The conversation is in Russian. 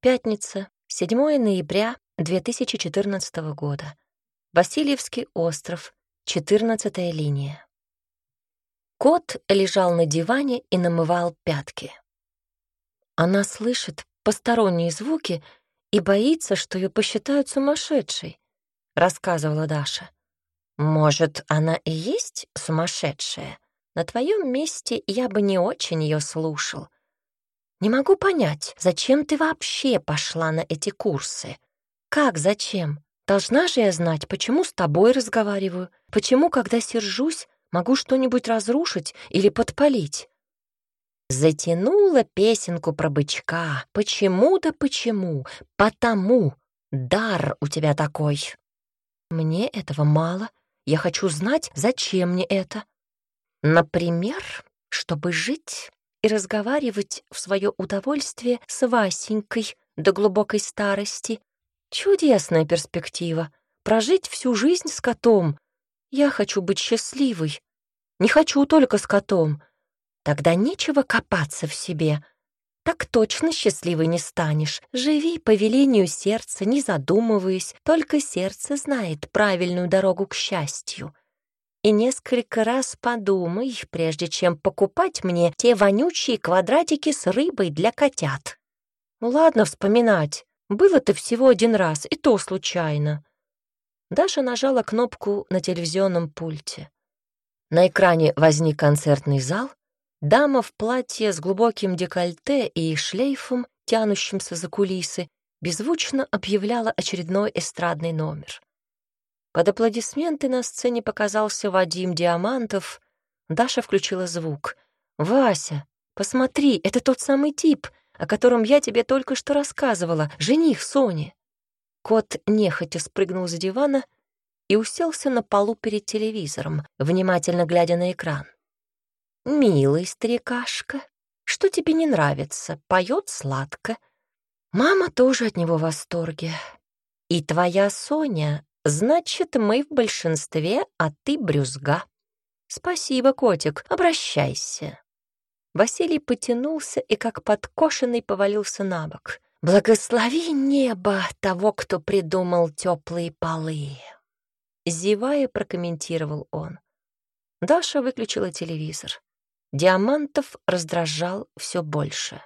Пятница, 7 ноября 2014 года. Васильевский остров, 14 линия. Кот лежал на диване и намывал пятки. Она слышит посторонние звуки и боится, что ее посчитают сумасшедшей, рассказывала Даша. Может, она и есть сумасшедшая? На твоем месте я бы не очень ее слушал. Не могу понять, зачем ты вообще пошла на эти курсы? Как зачем? Должна же я знать, почему с тобой разговариваю, почему, когда сержусь, могу что-нибудь разрушить или подпалить. Затянула песенку про бычка. Почему да почему? Потому. Дар у тебя такой. Мне этого мало. Я хочу знать, зачем мне это. Например, чтобы жить и разговаривать в свое удовольствие с Васенькой до глубокой старости. Чудесная перспектива — прожить всю жизнь с котом. Я хочу быть счастливой. Не хочу только с котом. Тогда нечего копаться в себе. Так точно счастливой не станешь. Живи по велению сердца, не задумываясь, только сердце знает правильную дорогу к счастью и несколько раз подумай, прежде чем покупать мне те вонючие квадратики с рыбой для котят. Ну ладно вспоминать, было-то всего один раз, и то случайно. Даша нажала кнопку на телевизионном пульте. На экране возник концертный зал. Дама в платье с глубоким декольте и шлейфом, тянущимся за кулисы, беззвучно объявляла очередной эстрадный номер. Под аплодисменты на сцене показался Вадим Диамантов. Даша включила звук. «Вася, посмотри, это тот самый тип, о котором я тебе только что рассказывала, жених Сони». Кот нехотя спрыгнул с дивана и уселся на полу перед телевизором, внимательно глядя на экран. «Милый старикашка, что тебе не нравится? Поет сладко. Мама тоже от него в восторге. И твоя Соня Значит, мы в большинстве, а ты брюзга. Спасибо, котик, обращайся. Василий потянулся и, как подкошенный, повалился на бок. Благослови небо того, кто придумал теплые полы. Зевая, прокомментировал он. Даша выключила телевизор. Диамантов раздражал все больше.